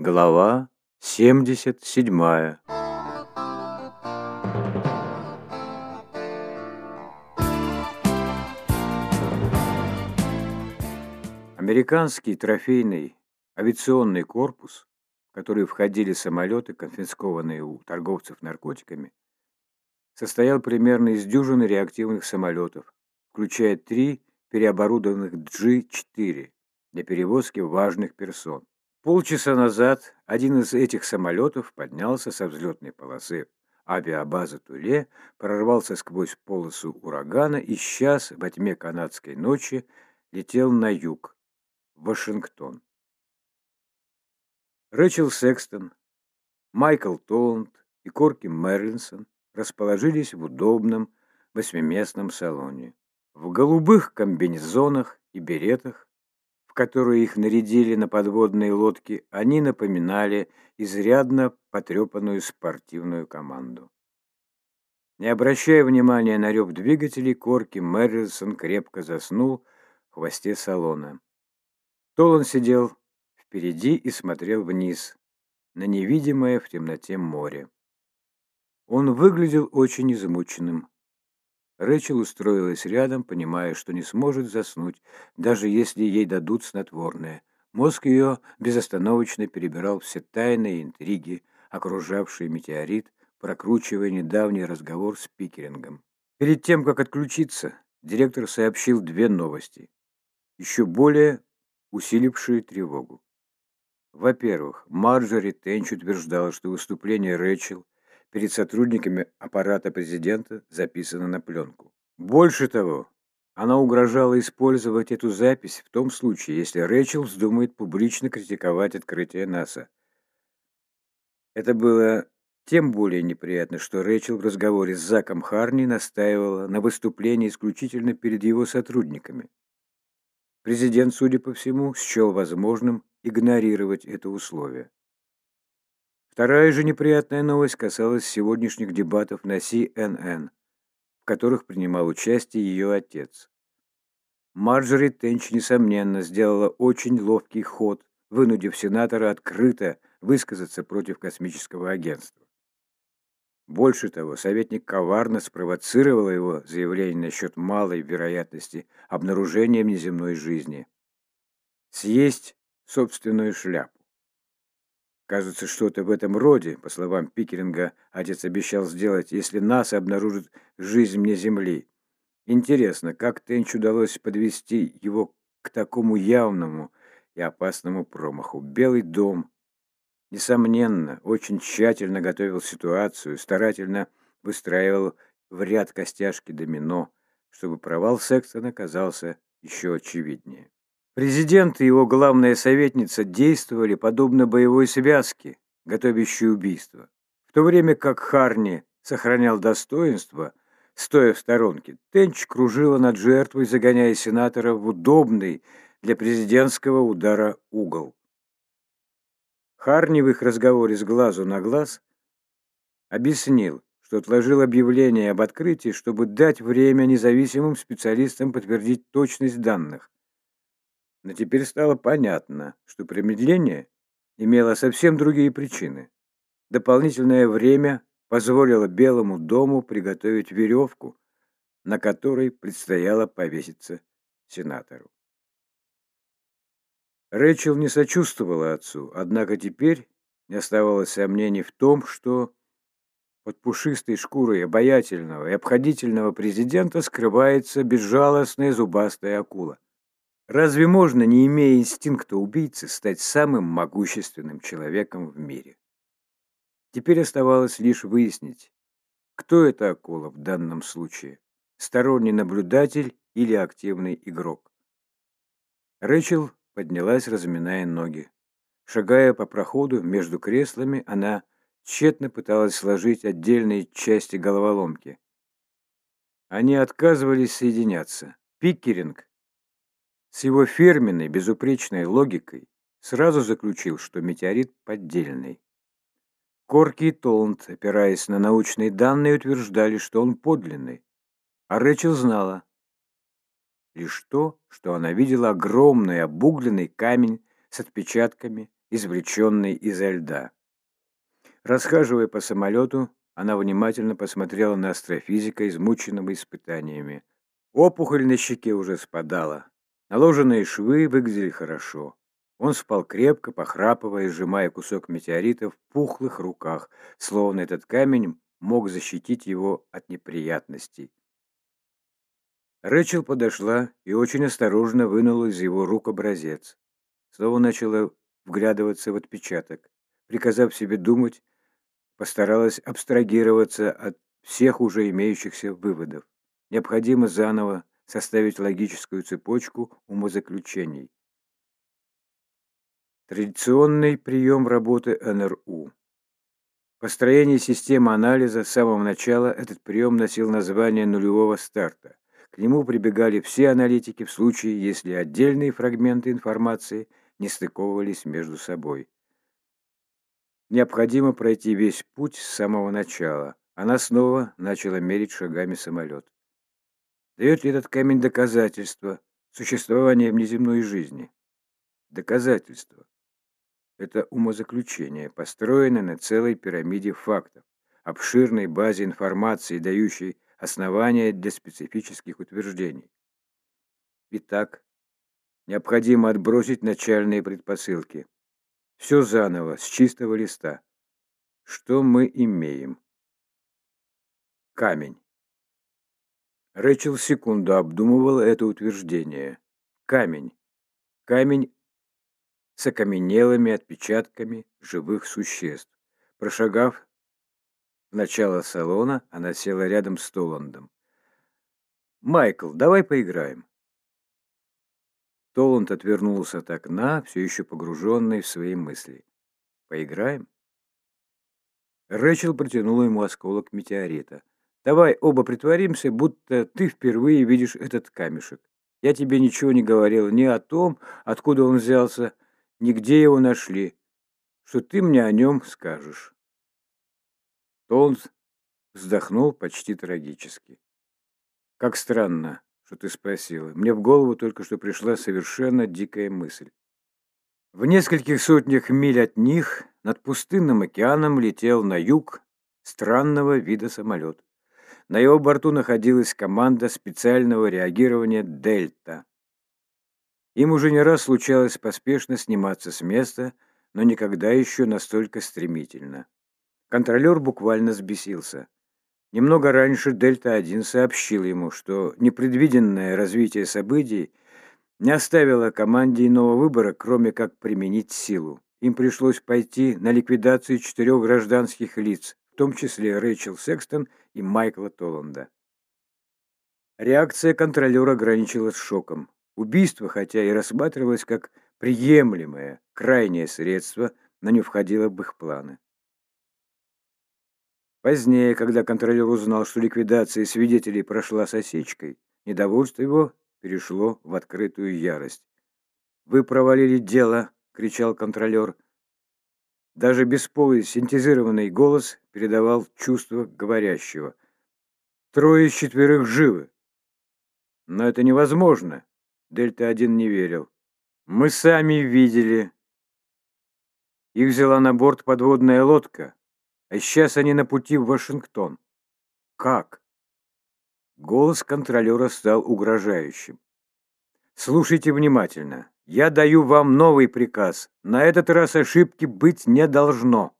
Глава 77 Американский трофейный авиационный корпус, в который входили самолеты, конфискованные у торговцев наркотиками, состоял примерно из дюжины реактивных самолетов, включая три переоборудованных G-4 для перевозки важных персон. Полчаса назад один из этих самолетов поднялся со взлетной полосы авиабазы Туле, прорвался сквозь полосу урагана и сейчас, во тьме канадской ночи, летел на юг, в Вашингтон. Рэчел Секстон, Майкл Толланд и Корки Мерлинсон расположились в удобном восьмиместном салоне. В голубых комбинезонах и беретах которые их нарядили на подводные лодки, они напоминали изрядно потрепанную спортивную команду. Не обращая внимания на рев двигателей, Корки Мэррисон крепко заснул в хвосте салона. Толан сидел впереди и смотрел вниз, на невидимое в темноте море. Он выглядел очень измученным. Рэчел устроилась рядом, понимая, что не сможет заснуть, даже если ей дадут снотворное. Мозг ее безостановочно перебирал все тайные интриги, окружавшие метеорит, прокручивая недавний разговор с Пикерингом. Перед тем, как отключиться, директор сообщил две новости, еще более усилившие тревогу. Во-первых, Марджори Тенч утверждала, что выступление Рэчел – перед сотрудниками аппарата президента записано на пленку. Больше того, она угрожала использовать эту запись в том случае, если Рэчел вздумает публично критиковать открытие НАСА. Это было тем более неприятно, что Рэчел в разговоре с Заком Харни настаивала на выступлении исключительно перед его сотрудниками. Президент, судя по всему, счел возможным игнорировать это условие. Вторая же неприятная новость касалась сегодняшних дебатов на CNN, в которых принимал участие ее отец. Марджори Тенч, несомненно, сделала очень ловкий ход, вынудив сенатора открыто высказаться против космического агентства. Больше того, советник коварно спровоцировал его заявление насчет малой вероятности обнаружения внеземной жизни. Съесть собственную шляпу. Кажется, что-то в этом роде, по словам Пикеринга, отец обещал сделать, если НАСА обнаружит жизнь мне Земли. Интересно, как Тенч удалось подвести его к такому явному и опасному промаху? Белый дом, несомненно, очень тщательно готовил ситуацию, старательно выстраивал в ряд костяшки домино, чтобы провал Секстона казался еще очевиднее. Президент и его главная советница действовали подобно боевой связке, готовящей убийство. В то время как Харни сохранял достоинство, стоя в сторонке, Тенч кружила над жертвой, загоняя сенатора в удобный для президентского удара угол. Харни в их разговоре с глазу на глаз объяснил, что отложил объявление об открытии, чтобы дать время независимым специалистам подтвердить точность данных. Но теперь стало понятно, что промедление имело совсем другие причины. Дополнительное время позволило Белому дому приготовить веревку, на которой предстояло повеситься сенатору. Рэчел не сочувствовала отцу, однако теперь не оставалось сомнений в том, что под пушистой шкурой обаятельного и обходительного президента скрывается безжалостная зубастая акула. Разве можно, не имея инстинкта убийцы, стать самым могущественным человеком в мире? Теперь оставалось лишь выяснить, кто это акула в данном случае, сторонний наблюдатель или активный игрок. Рэчел поднялась, разминая ноги. Шагая по проходу между креслами, она тщетно пыталась сложить отдельные части головоломки. Они отказывались соединяться. Пиккеринг с его фирменной, безупречной логикой сразу заключил, что метеорит поддельный. Корки и Толланд, опираясь на научные данные, утверждали, что он подлинный. А Рэчел знала лишь то, что она видела огромный обугленный камень с отпечатками извлеченный изо льда. Расхаживая по самолету, она внимательно посмотрела на астрофизика, измученного испытаниями. Опухоль на щеке уже спадала. Наложенные швы выглядели хорошо. Он спал крепко, похрапывая, сжимая кусок метеорита в пухлых руках, словно этот камень мог защитить его от неприятностей. Рэчел подошла и очень осторожно вынула из его рук образец. Снова начала вглядываться в отпечаток. Приказав себе думать, постаралась абстрагироваться от всех уже имеющихся выводов. Необходимо заново составить логическую цепочку умозаключений. Традиционный прием работы НРУ. Построение системы анализа с самого начала этот прием носил название нулевого старта. К нему прибегали все аналитики в случае, если отдельные фрагменты информации не стыковывались между собой. Необходимо пройти весь путь с самого начала. Она снова начала мерить шагами самолет. Дает ли этот камень доказательства существования внеземной жизни? Доказательства. Это умозаключение, построенное на целой пирамиде фактов, обширной базе информации, дающей основания для специфических утверждений. Итак, необходимо отбросить начальные предпосылки. Все заново, с чистого листа. Что мы имеем? Камень. Рэчел секунду обдумывала это утверждение. Камень. Камень с окаменелыми отпечатками живых существ. Прошагав в начало салона, она села рядом с Толандом. «Майкл, давай поиграем». Толанд отвернулся от окна, все еще погруженный в свои мысли. «Поиграем?» Рэчел протянула ему осколок метеорита. «Давай оба притворимся, будто ты впервые видишь этот камешек. Я тебе ничего не говорил ни о том, откуда он взялся, нигде его нашли. Что ты мне о нем скажешь?» Толнс вздохнул почти трагически. «Как странно, что ты спросила. Мне в голову только что пришла совершенно дикая мысль. В нескольких сотнях миль от них над пустынным океаном летел на юг странного вида самолет. На его борту находилась команда специального реагирования «Дельта». Им уже не раз случалось поспешно сниматься с места, но никогда еще настолько стремительно. Контролер буквально взбесился. Немного раньше Дельта-1 сообщил ему, что непредвиденное развитие событий не оставило команде иного выбора, кроме как применить силу. Им пришлось пойти на ликвидацию четырех гражданских лиц, в том числе Рэйчел Секстон и Майкла Толланда. Реакция контролера ограничилась шоком. Убийство, хотя и рассматривалось как приемлемое, крайнее средство, но не входило в их планы. Позднее, когда контролер узнал, что ликвидация свидетелей прошла с осечкой, недовольство его перешло в открытую ярость. «Вы провалили дело!» — кричал контролер. Даже бесполый синтезированный голос передавал чувство говорящего. «Трое из четверых живы!» «Но это невозможно!» Дельта-1 не верил. «Мы сами видели». Их взяла на борт подводная лодка, а сейчас они на пути в Вашингтон. Как? Голос контролера стал угрожающим. Слушайте внимательно. Я даю вам новый приказ. На этот раз ошибки быть не должно.